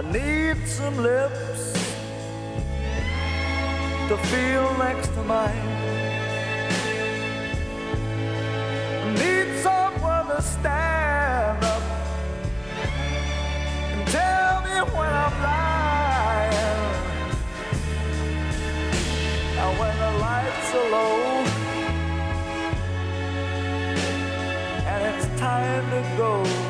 I need some lips to feel next to mine. I need someone to stand up and tell me when I'm lying. Now when the lights are low and it's time to go.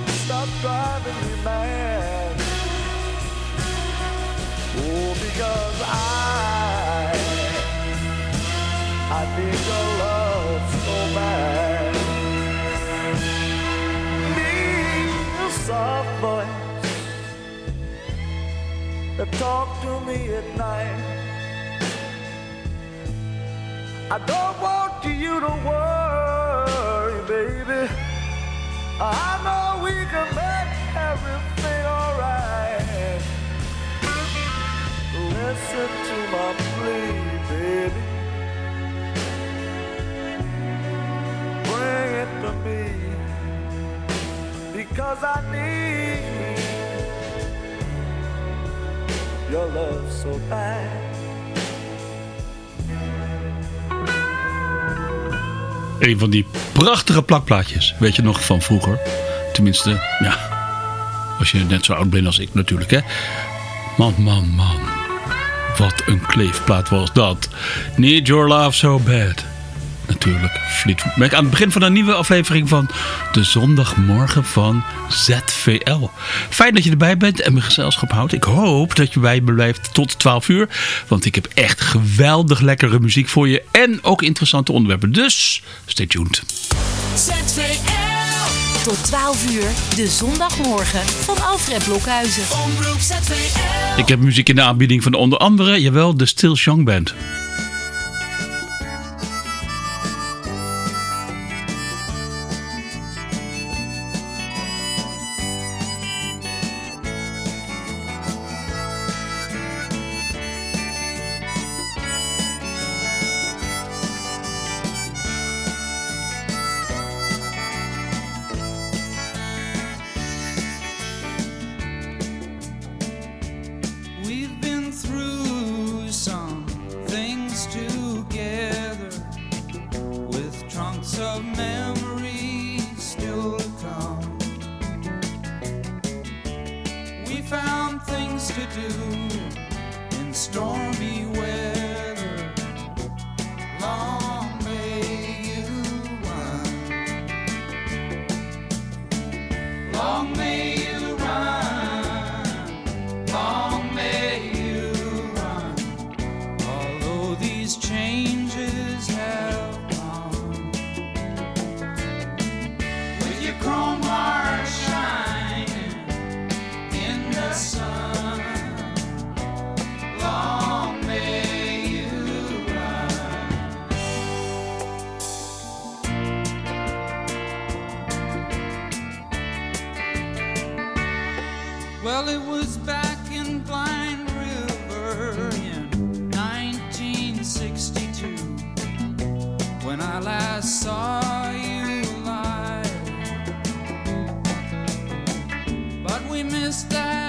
And stop driving me mad. Oh, because I, I need your love so bad. Need a soft voice to talk to me at night. I don't want you to worry, baby. Because I need your love so bad. Een van die prachtige plakplaatjes. Weet je nog van vroeger? Tenminste, ja. Als je net zo oud bent als ik natuurlijk, hè. Man, man, man. Wat een kleefplaat was dat. Need your love so bad. Natuurlijk, Fleetwood Mac. Aan het begin van een nieuwe aflevering van de zondagmorgen van ZVL. Fijn dat je erbij bent en mijn gezelschap houdt. Ik hoop dat je bij me blijft tot 12 uur. Want ik heb echt geweldig lekkere muziek voor je. En ook interessante onderwerpen. Dus, stay tuned. ZVL. Tot 12 uur, de zondagmorgen van Alfred Blokhuizen. Omroep ZVL. Ik heb muziek in de aanbieding van onder andere, jawel, de Still Young Band. We missed that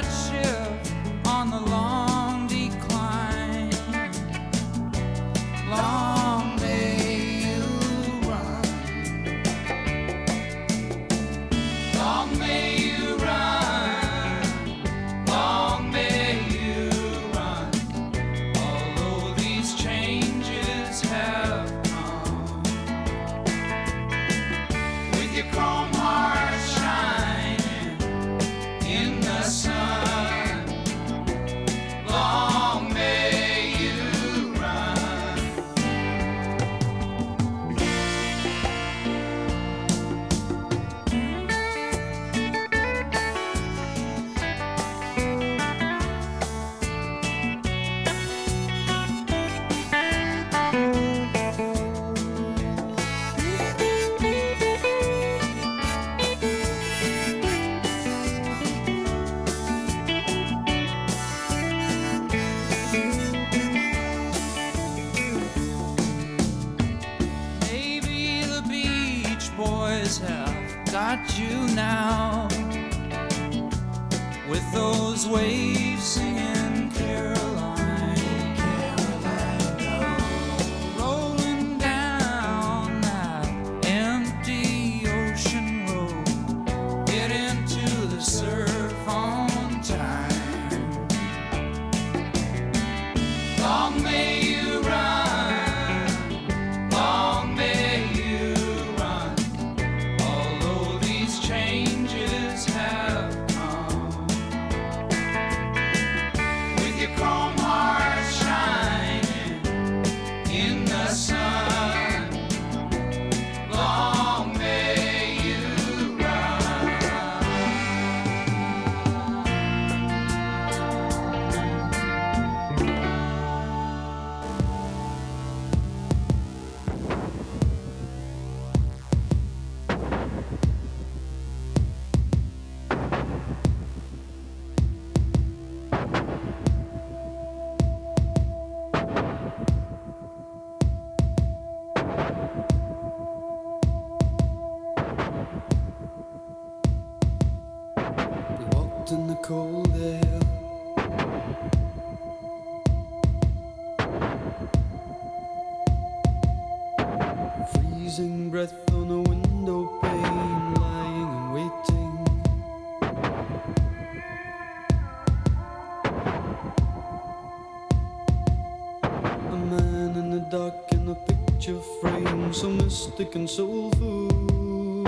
Jamaican soul food.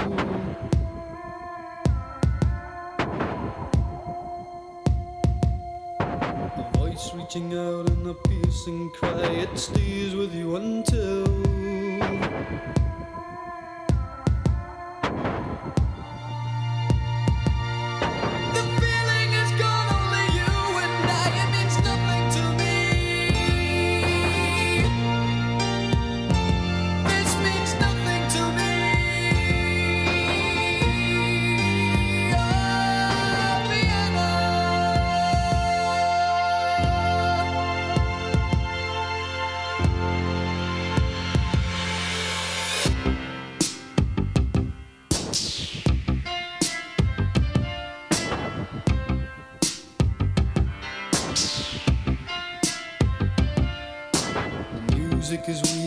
A voice reaching out in a piercing cry, it stays with you. cause we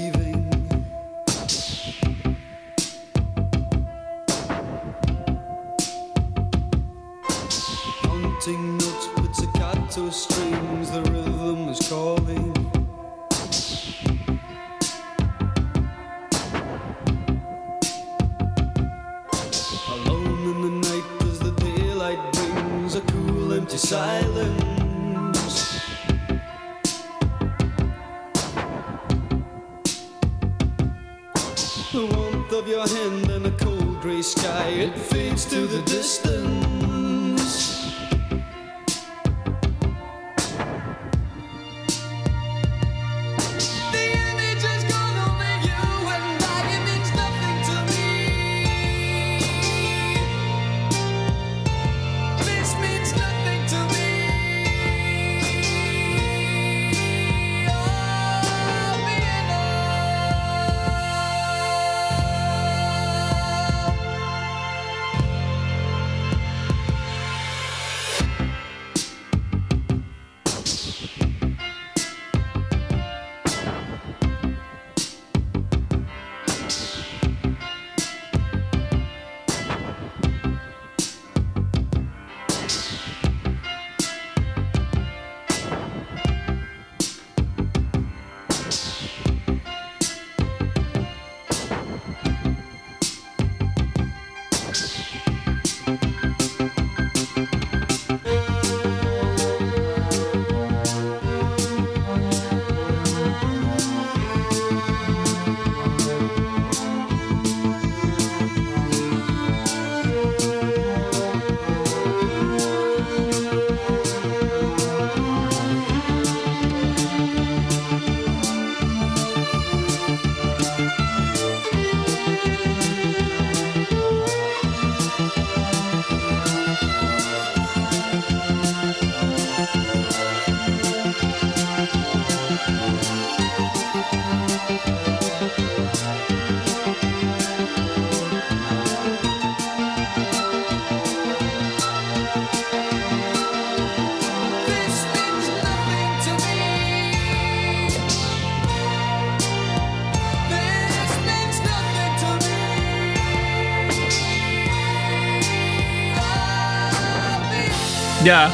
Ja,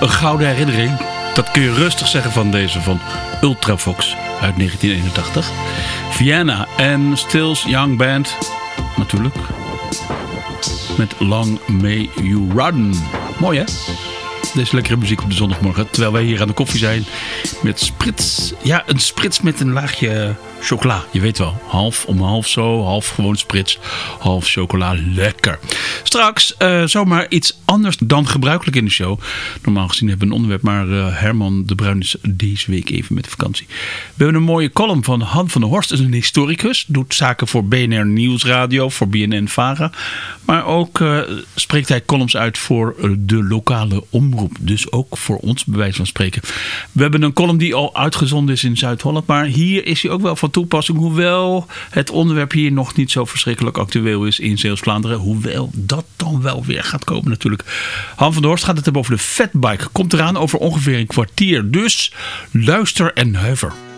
een gouden herinnering. Dat kun je rustig zeggen van deze van Ultravox uit 1981. Vienna en Stills Young Band. Natuurlijk. Met Long May You Run. Mooi hè? Deze lekkere muziek op de zondagmorgen. Terwijl wij hier aan de koffie zijn met sprits. Ja, een sprits met een laagje chocola. Je weet wel, half om half zo, half gewoon sprits, half chocola. Lekker. Straks uh, zomaar iets anders dan gebruikelijk in de show. Normaal gezien hebben we een onderwerp, maar uh, Herman de Bruin is deze week even met vakantie. We hebben een mooie column van Han van der Horst. Een historicus. Doet zaken voor BNR Nieuwsradio, voor BNN-Vara. Maar ook uh, spreekt hij columns uit voor de lokale omroep. Dus ook voor ons, bij wijze van spreken. We hebben een column die al uitgezonden is in Zuid-Holland. Maar hier is hij ook wel van toepassing. Hoewel het onderwerp hier nog niet zo verschrikkelijk actueel is in Zeeuws-Vlaanderen. Hoewel dat dan wel weer gaat komen natuurlijk. Han van der Horst gaat het hebben over de fatbike. Komt eraan over ongeveer een kwartier. Dus luister en huiver.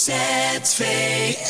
ZVL.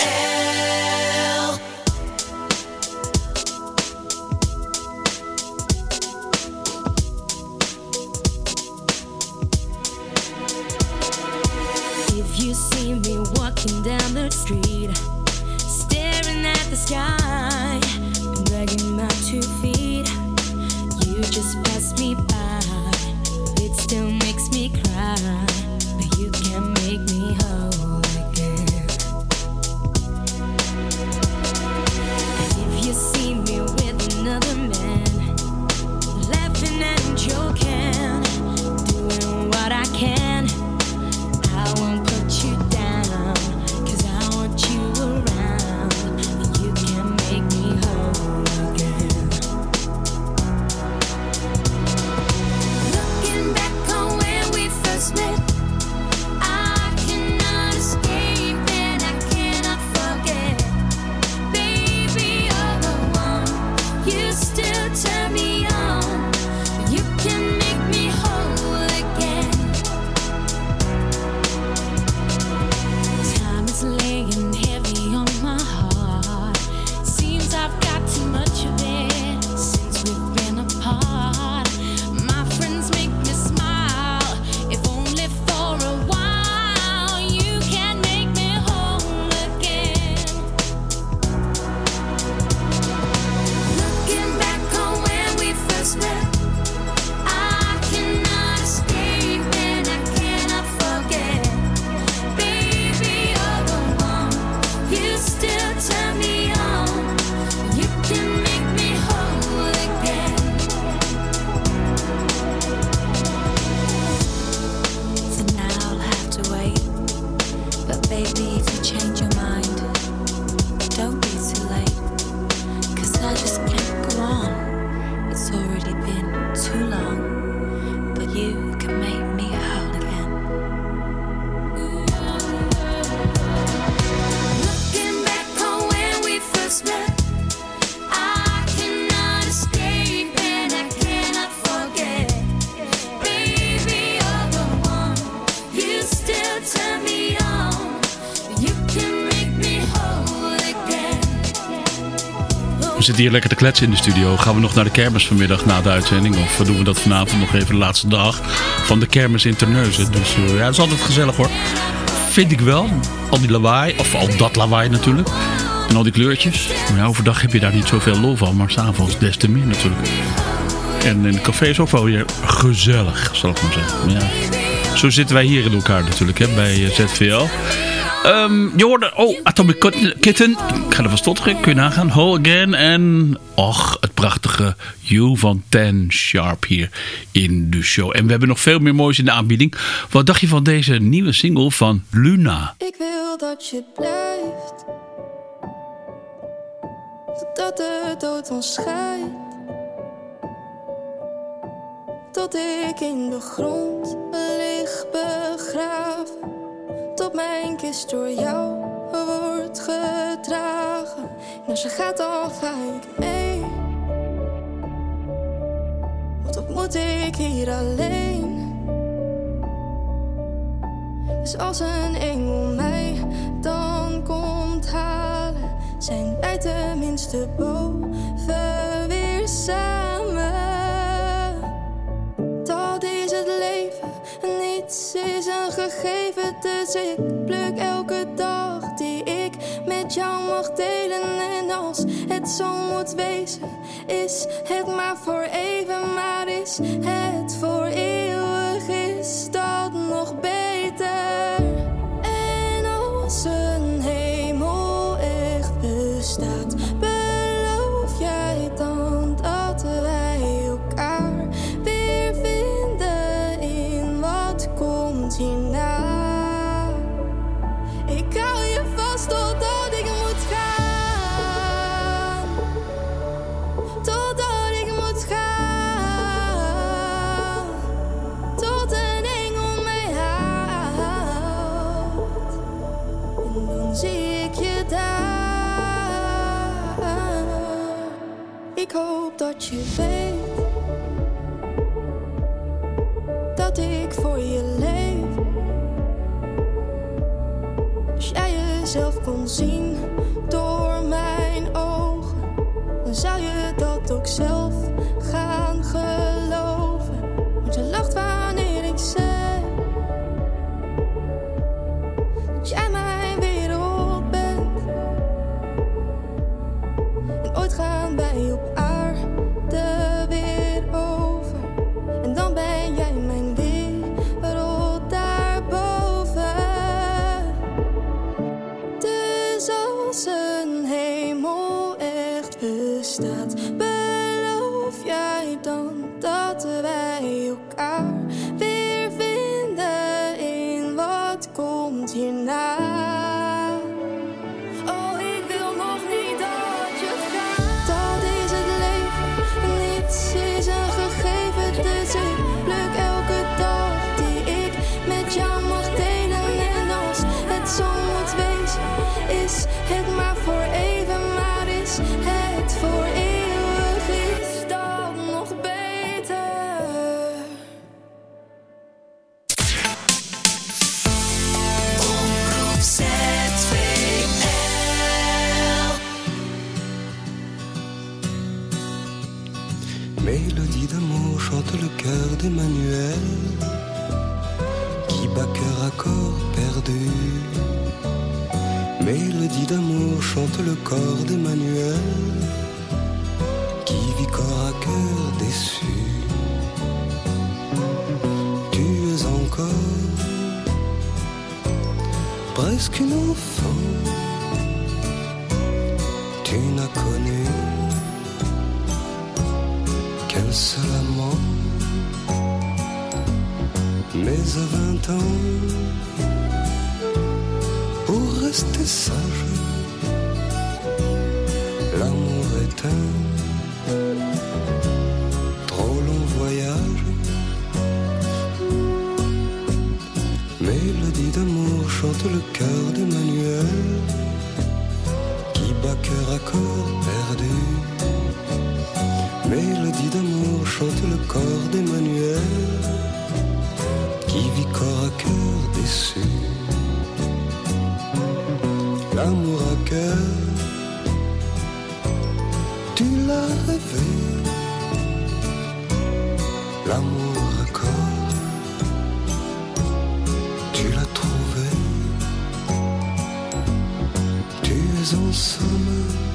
Zitten hier lekker te kletsen in de studio. Gaan we nog naar de kermis vanmiddag na de uitzending? Of doen we dat vanavond nog even de laatste dag van de kermis in Terneuzen? Dus eh, ja, het is altijd gezellig hoor. Vind ik wel. Al die lawaai, of al dat lawaai natuurlijk. En al die kleurtjes. Maar ja, overdag heb je daar niet zoveel lol van. Maar s'avonds des te meer natuurlijk. En in het café is ook wel weer gezellig, zal ik maar zeggen. Ja. Zo zitten wij hier in elkaar natuurlijk, hè, bij eh, ZVL. Ehm, je hoorde, oh, Atomic Kit- Kitten. Ik ga er van stotteren, kun je nagaan. Whole Again en, och, het prachtige You van Ten Sharp hier in de show. En we hebben nog veel meer moois in de aanbieding. Wat dacht je van deze nieuwe single van Luna? Ik wil dat je blijft. Totdat de dood ons scheidt. Tot ik in de grond lig begraven. Tot mijn kist door jou wordt gedragen. En als je gaat, dan ga ik mee. Want wat moet ik hier alleen? Dus als een engel mij dan komt halen, zijn wij tenminste boven weer samen. Niets is een gegeven, dus ik pluk elke dag die ik met jou mag delen. En als het zo moet wezen, is het maar voor even, maar is het voor eeuwig, is dat nog beter. Ik hoop dat je weet dat ik voor je leef. Als jezelf kon zien door mijn ogen, dan zou je d'amour chante le corps d'Emmanuel qui vit corps à cœur déçu. Tu es encore presque une enfant. Tu n'as connu qu'un seul amant. Mais à vingt ans, pour rester sage, l'amour est un trop long voyage. Mélodie d'amour chante le cœur d'Emmanuel qui bat cœur à corps perdu. Mélodie d'amour chante le corps d'Emmanuel qui vit corps à cœur déçu. L'amour à cœur, L'amour corps, tu l'as trouvé. Tu es en somme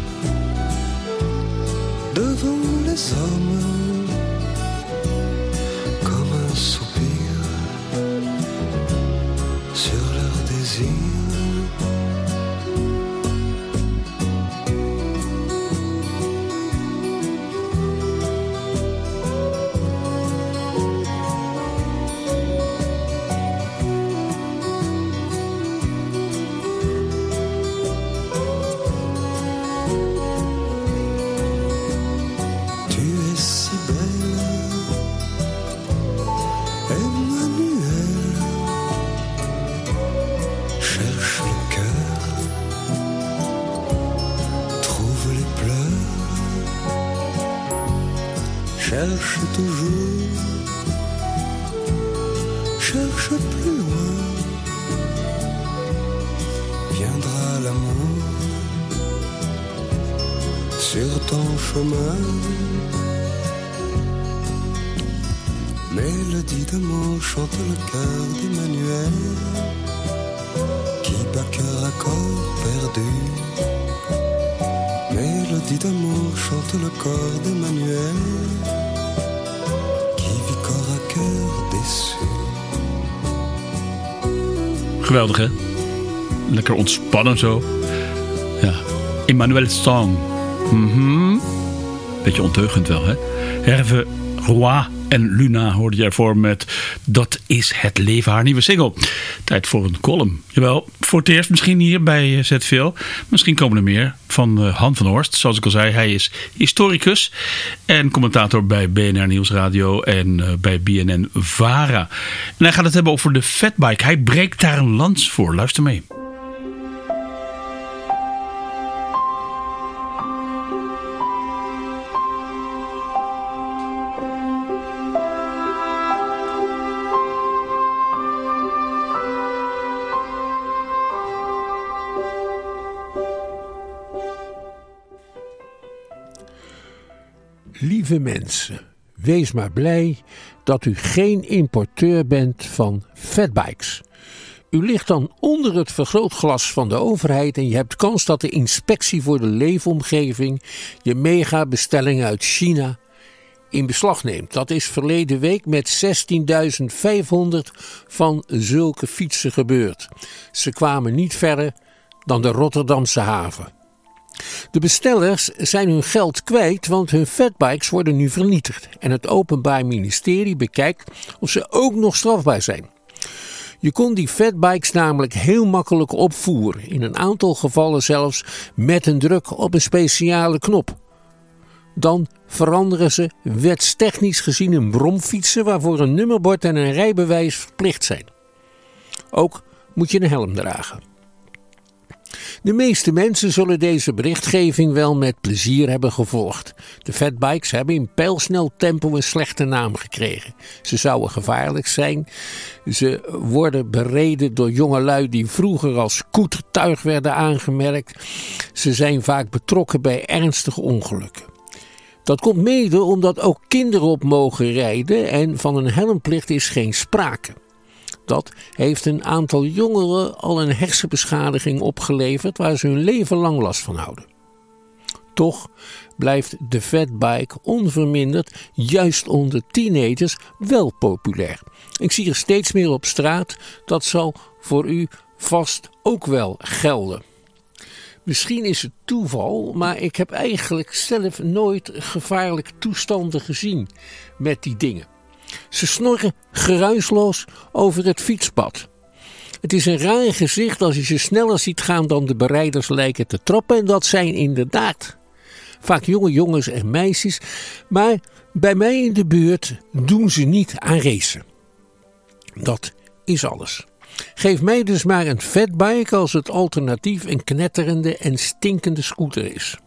cherche plus loin. Viendra l'amour sur ton chemin. Mélodie d'amour chante le cœur d'Emmanuel qui bat cœur à corps perdu. Mélodie d'amour chante le corps d'Emmanuel Geweldig, hè? Lekker ontspannen zo. Ja. Emmanuel Song. Mhm. Beetje onteugend wel, hè? Herve Roy en Luna hoorde je ervoor met Dat is het leven, haar nieuwe single. Tijd voor een column. Jawel, voor het eerst misschien hier bij eh, ZVL. Misschien komen er meer van eh, Han van Horst. Zoals ik al zei, hij is historicus en commentator bij BNR Nieuwsradio en eh, bij BNN Vara. En hij gaat het hebben over de fatbike. Hij breekt daar een lans voor. Luister mee. Lieve mensen, wees maar blij dat u geen importeur bent van fatbikes. U ligt dan onder het vergrootglas van de overheid en je hebt kans dat de inspectie voor de leefomgeving je megabestelling uit China in beslag neemt. Dat is verleden week met 16.500 van zulke fietsen gebeurd. Ze kwamen niet verder dan de Rotterdamse haven. De bestellers zijn hun geld kwijt, want hun fatbikes worden nu vernietigd. En het Openbaar Ministerie bekijkt of ze ook nog strafbaar zijn. Je kon die fatbikes namelijk heel makkelijk opvoeren, in een aantal gevallen zelfs met een druk op een speciale knop. Dan veranderen ze wetstechnisch gezien in bromfietsen waarvoor een nummerbord en een rijbewijs verplicht zijn. Ook moet je een helm dragen. De meeste mensen zullen deze berichtgeving wel met plezier hebben gevolgd. De fatbikes hebben in pijlsnel tempo een slechte naam gekregen. Ze zouden gevaarlijk zijn. Ze worden bereden door jongelui die vroeger als koetertuig werden aangemerkt. Ze zijn vaak betrokken bij ernstige ongelukken. Dat komt mede omdat ook kinderen op mogen rijden en van een helmplicht is geen sprake. Dat heeft een aantal jongeren al een hersenbeschadiging opgeleverd waar ze hun leven lang last van houden. Toch blijft de fatbike onverminderd, juist onder teenagers, wel populair. Ik zie er steeds meer op straat, dat zal voor u vast ook wel gelden. Misschien is het toeval, maar ik heb eigenlijk zelf nooit gevaarlijke toestanden gezien met die dingen. Ze snorren geruisloos over het fietspad. Het is een raar gezicht als je ze sneller ziet gaan dan de bereiders lijken te trappen. En dat zijn inderdaad vaak jonge jongens en meisjes. Maar bij mij in de buurt doen ze niet aan racen. Dat is alles. Geef mij dus maar een fatbike als het alternatief een knetterende en stinkende scooter is.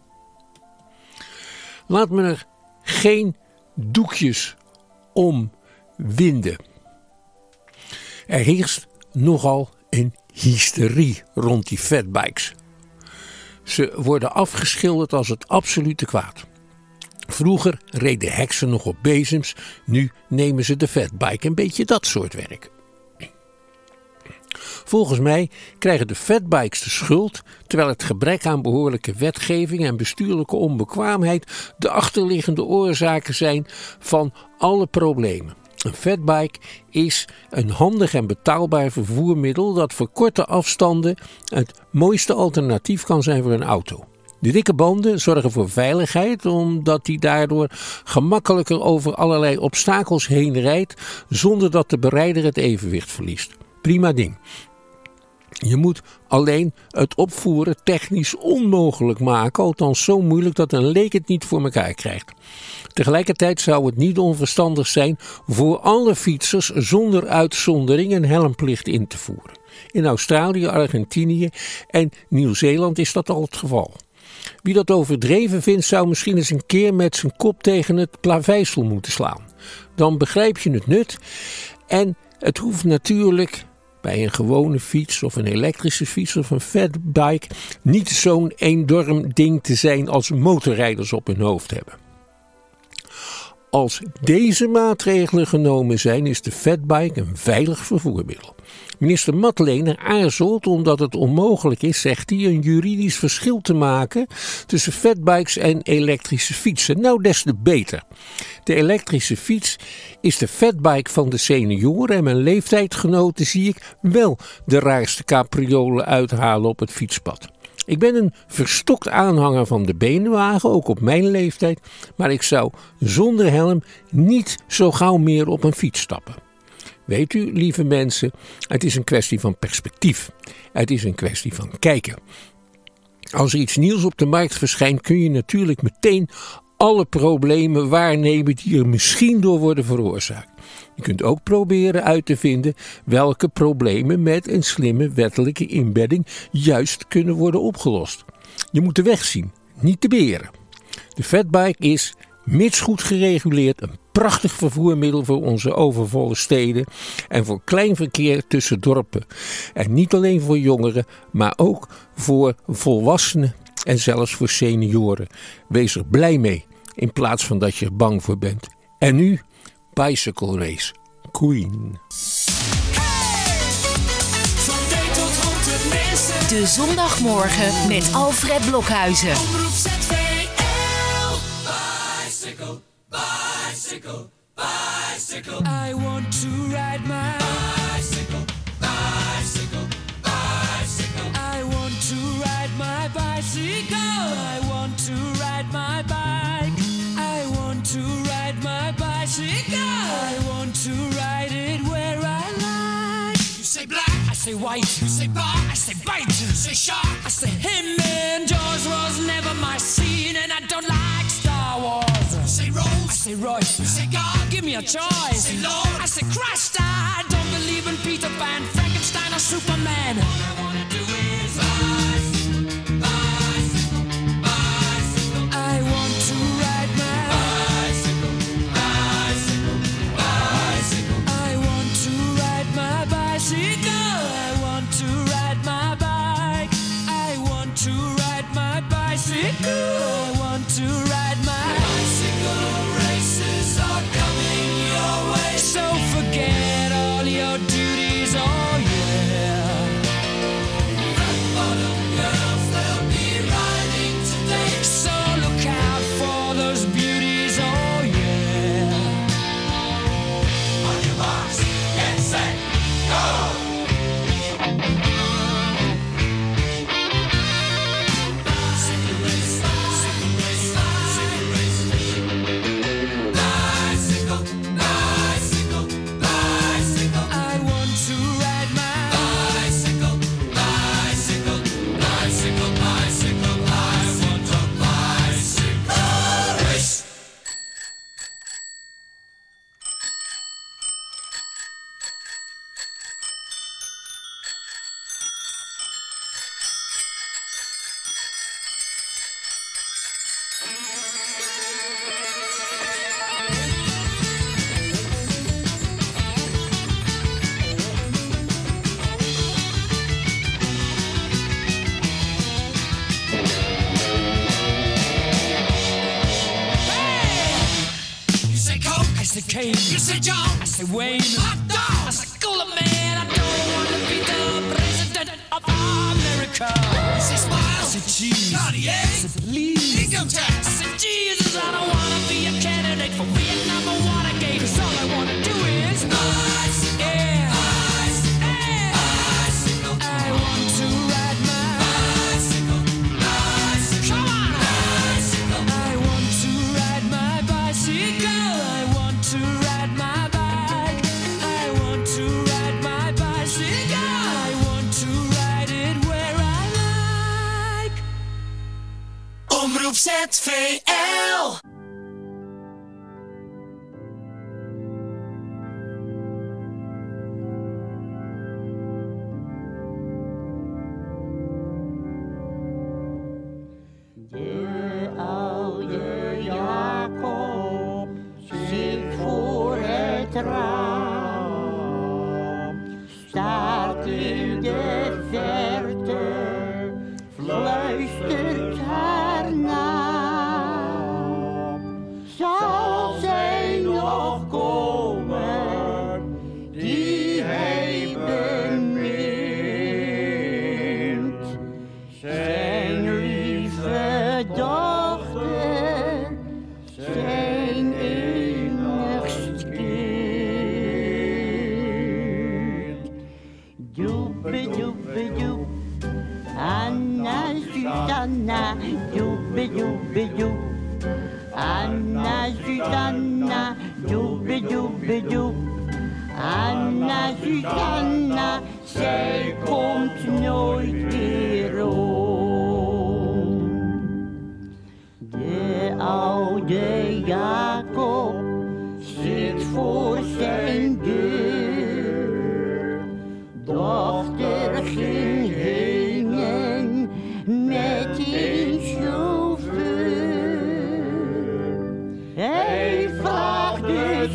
Laat me er geen doekjes om winden. Er heerst nogal een hysterie rond die fatbikes. Ze worden afgeschilderd als het absolute kwaad. Vroeger reden heksen nog op bezems, nu nemen ze de fatbike. Een beetje dat soort werk. Volgens mij krijgen de fatbikes de schuld, terwijl het gebrek aan behoorlijke wetgeving en bestuurlijke onbekwaamheid de achterliggende oorzaken zijn van alle problemen. Een fatbike is een handig en betaalbaar vervoermiddel dat voor korte afstanden het mooiste alternatief kan zijn voor een auto. De dikke banden zorgen voor veiligheid omdat die daardoor gemakkelijker over allerlei obstakels heen rijdt zonder dat de berijder het evenwicht verliest. Prima ding. Je moet alleen het opvoeren technisch onmogelijk maken, althans zo moeilijk dat een leek het niet voor elkaar krijgt. Tegelijkertijd zou het niet onverstandig zijn voor alle fietsers zonder uitzondering een helmplicht in te voeren. In Australië, Argentinië en Nieuw-Zeeland is dat al het geval. Wie dat overdreven vindt, zou misschien eens een keer met zijn kop tegen het plaveisel moeten slaan. Dan begrijp je het nut en het hoeft natuurlijk bij een gewone fiets of een elektrische fiets of een fatbike niet zo'n enorm ding te zijn als motorrijders op hun hoofd hebben. Als deze maatregelen genomen zijn, is de fatbike een veilig vervoermiddel. Minister Matlener aarzelt omdat het onmogelijk is, zegt hij, een juridisch verschil te maken tussen fatbikes en elektrische fietsen. Nou, des te beter. De elektrische fiets is de fatbike van de senioren en mijn leeftijdgenoten zie ik wel de raarste capriolen uithalen op het fietspad. Ik ben een verstokt aanhanger van de beenwagen, ook op mijn leeftijd, maar ik zou zonder helm niet zo gauw meer op een fiets stappen. Weet u, lieve mensen, het is een kwestie van perspectief. Het is een kwestie van kijken. Als er iets nieuws op de markt verschijnt, kun je natuurlijk meteen alle problemen waarnemen die er misschien door worden veroorzaakt. Je kunt ook proberen uit te vinden welke problemen met een slimme wettelijke inbedding juist kunnen worden opgelost. Je moet de weg zien, niet de beren. De fatbike is, mits goed gereguleerd, een prachtig vervoermiddel voor onze overvolle steden en voor klein verkeer tussen dorpen. En niet alleen voor jongeren, maar ook voor volwassenen en zelfs voor senioren. Wees er blij mee in plaats van dat je er bang voor bent. En nu Bicycle Race, Queen. De zondagmorgen met Alfred Blokhuizen. Omroep ZVL. Bicycle, bicycle, bicycle. I want to ride my bicycle, bicycle, bicycle. I want to ride my bicycle. I want to ride my bike. I want to ride my bicycle. I want to ride it where I like. You say black, I say white. You say bar, I say bite. You say shark, I say him. And Jaws was never my scene, and I don't like Wars. Say Rose, I say Royce. Say God, give me a choice. Say Lord, I say Christ. I don't believe in Peter Pan, Frankenstein, or Superman. All I wanna do is bicycle, Omroep ZVL.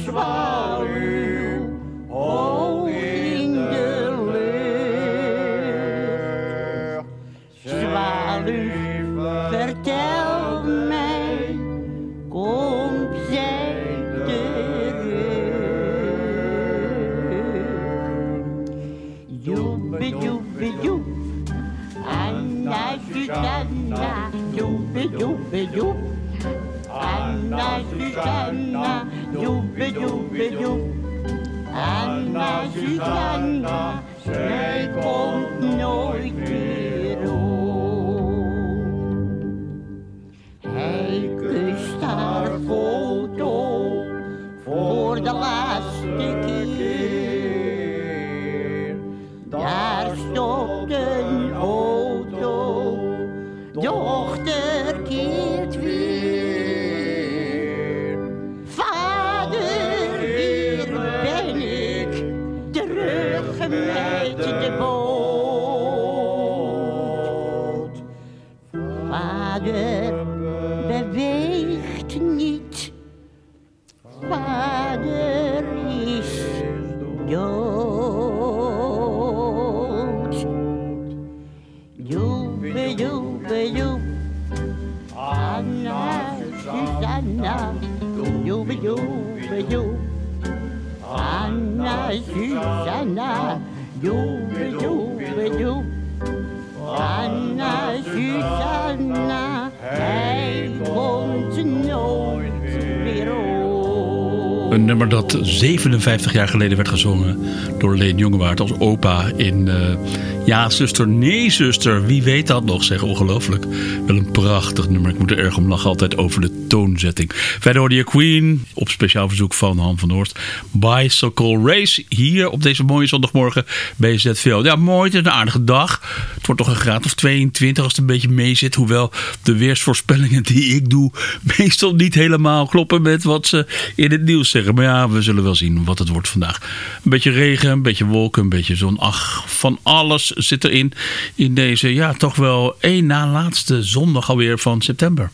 是暴雨。Anna Susanna, zij komt nooit dat 57 jaar geleden werd gezongen door Leen Jongewaard als opa in eh, Ja, zuster, nee, zuster. Wie weet dat nog, zeg. Ongelooflijk. Wel een prachtig nummer. Ik moet er erg om lachen altijd over de toonzetting. Verder hoorde je Queen op speciaal verzoek van Han van Noord. Bicycle Race hier op deze mooie zondagmorgen bij ZVL. Ja, mooi. Het is een aardige dag. Het wordt toch een graad of 22 als het een beetje mee zit. Hoewel de weersvoorspellingen die ik doe meestal niet helemaal kloppen met wat ze in het nieuws zeggen. Maar ja, we zullen wel zien wat het wordt vandaag. Een beetje regen, een beetje wolken, een beetje zon. Ach, van alles zit erin. In deze, ja, toch wel één na laatste zondag alweer van september.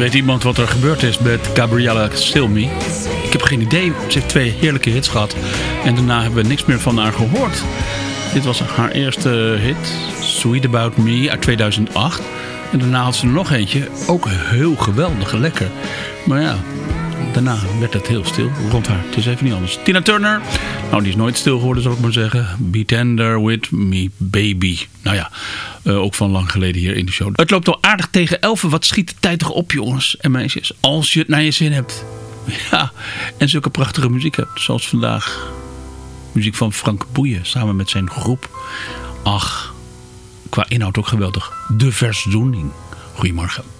Weet iemand wat er gebeurd is met Gabriella Silmi? Ik heb geen idee. Ze heeft twee heerlijke hits gehad. En daarna hebben we niks meer van haar gehoord. Dit was haar eerste hit. Sweet About Me uit 2008. En daarna had ze er nog eentje. Ook heel geweldig lekker. Maar ja, daarna werd het heel stil rond haar. Het is even niet anders. Tina Turner. Nou, die is nooit stil geworden, zal ik maar zeggen. Be Tender With Me Baby. Nou ja, eh, ook van lang geleden hier in de show. Het loopt al aardig tegen elfen. Wat schiet de tijd toch op, jongens en meisjes. Als je het naar je zin hebt. Ja, en zulke prachtige muziek hebt. Zoals vandaag. Muziek van Frank Boeien samen met zijn groep. Ach, qua inhoud ook geweldig. De Verzoening. Goedemorgen.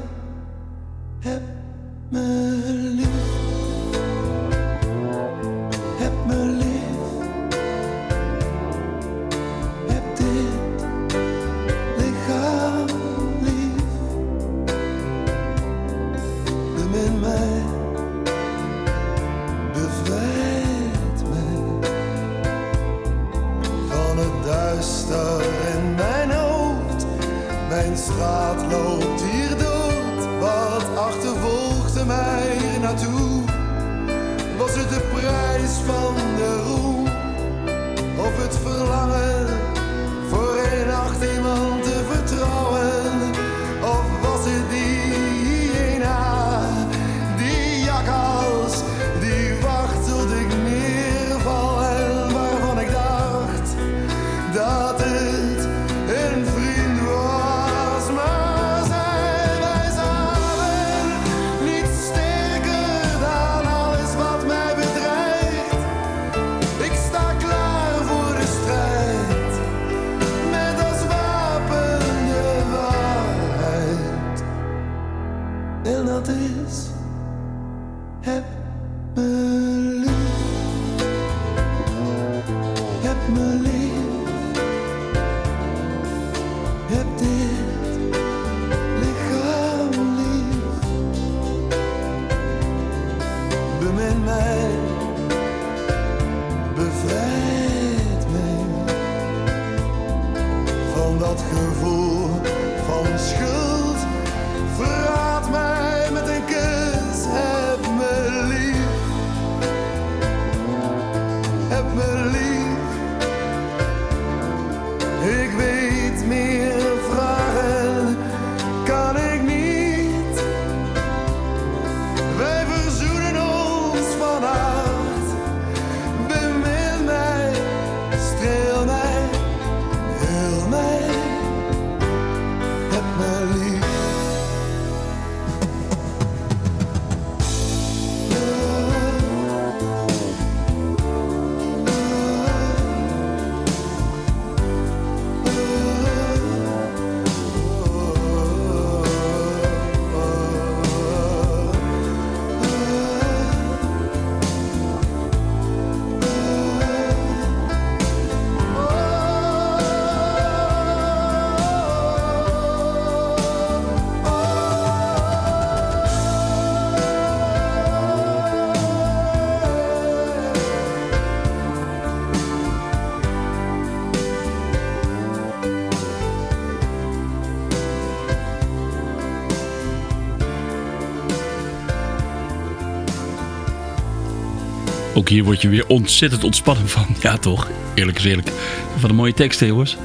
hier word je weer ontzettend ontspannen van. Ja, toch? Eerlijk is eerlijk. Van een mooie tekst, hè, jongens.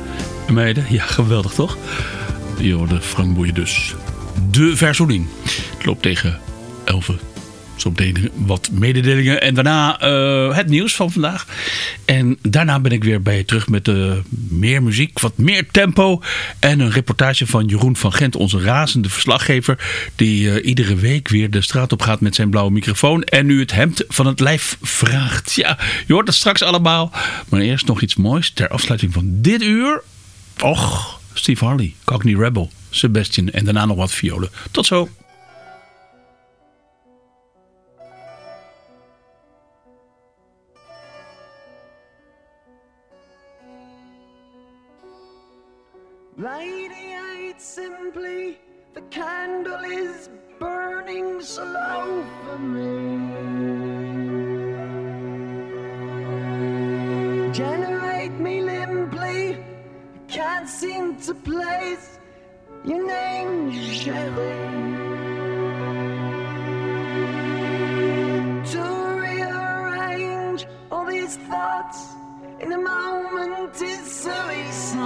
En meiden, ja, geweldig, toch? Je hoorde Frank Boeien dus. De verzoening. Het loopt tegen 11. Meteen wat mededelingen. En daarna eh, het nieuws van vandaag. En daarna ben ik weer bij je terug met eh, meer muziek, wat meer tempo. En een reportage van Jeroen van Gent, onze razende verslaggever. Die eh, iedere week weer de straat op gaat met zijn blauwe microfoon. En nu het hemd van het lijf vraagt. Ja, je hoort dat straks allemaal. Maar eerst nog iets moois ter afsluiting van dit uur. Och, Steve Harley, Cockney Rebel, Sebastian en daarna nog wat violen. Tot zo. I'd simply, the candle is burning slow for me. Generate me limply, I can't seem to place your name, Cheryl. To rearrange all these thoughts in a moment is suicide.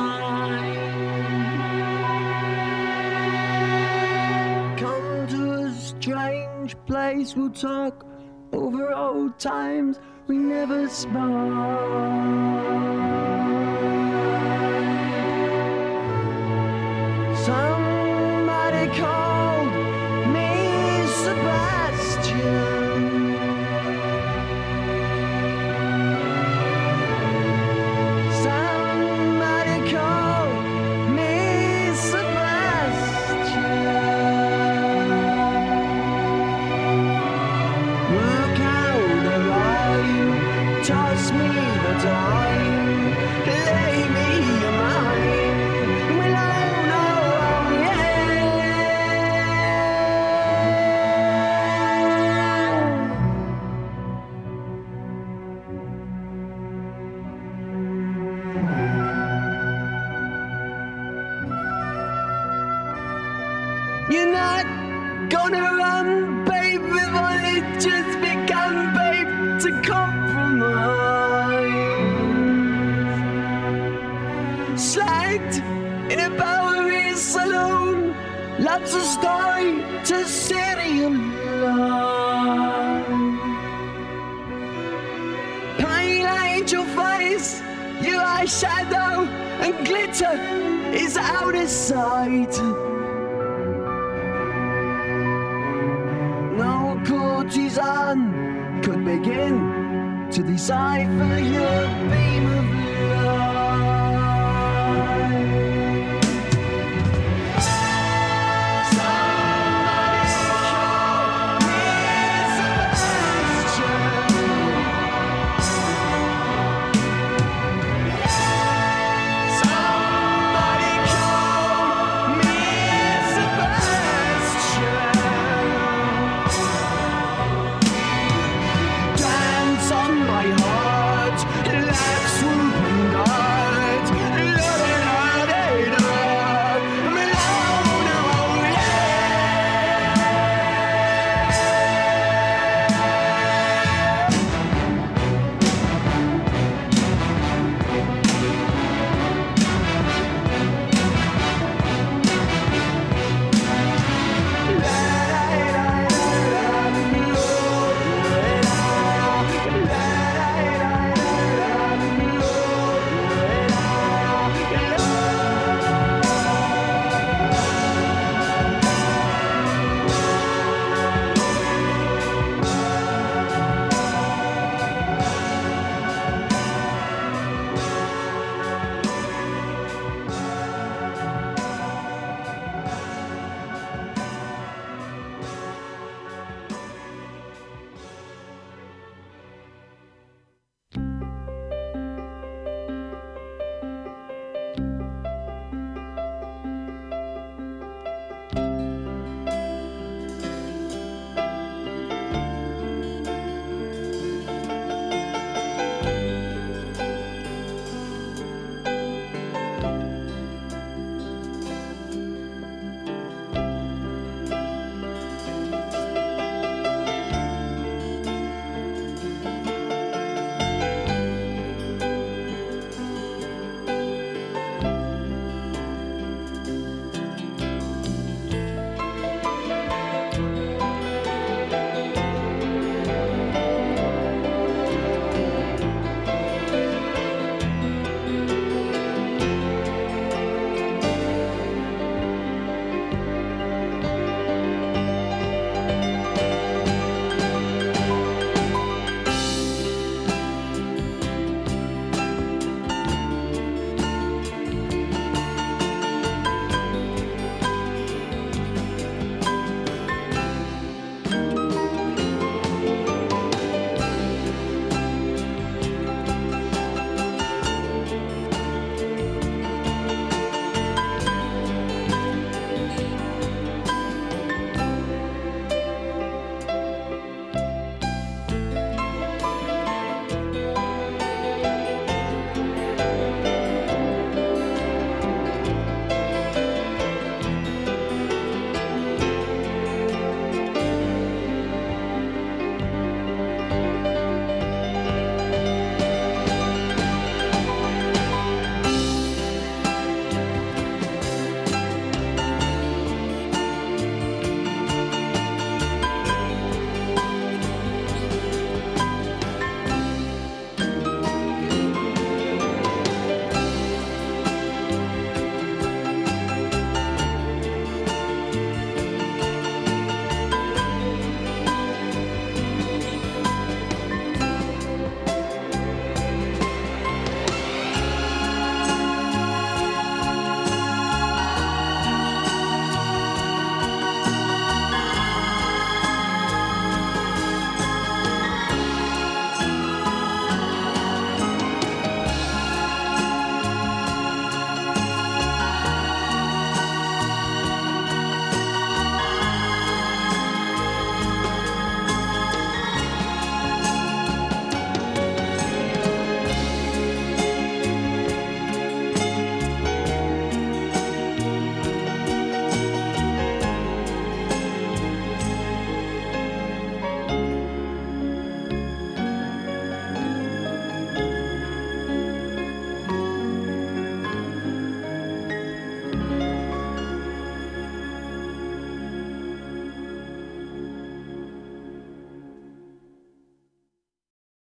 Come to a strange place, we'll talk over old times we never spoke. Loves a story to serialize. Pale angel face, your eyeshadow and glitter is out of sight. No courtesan could begin to decipher your beam of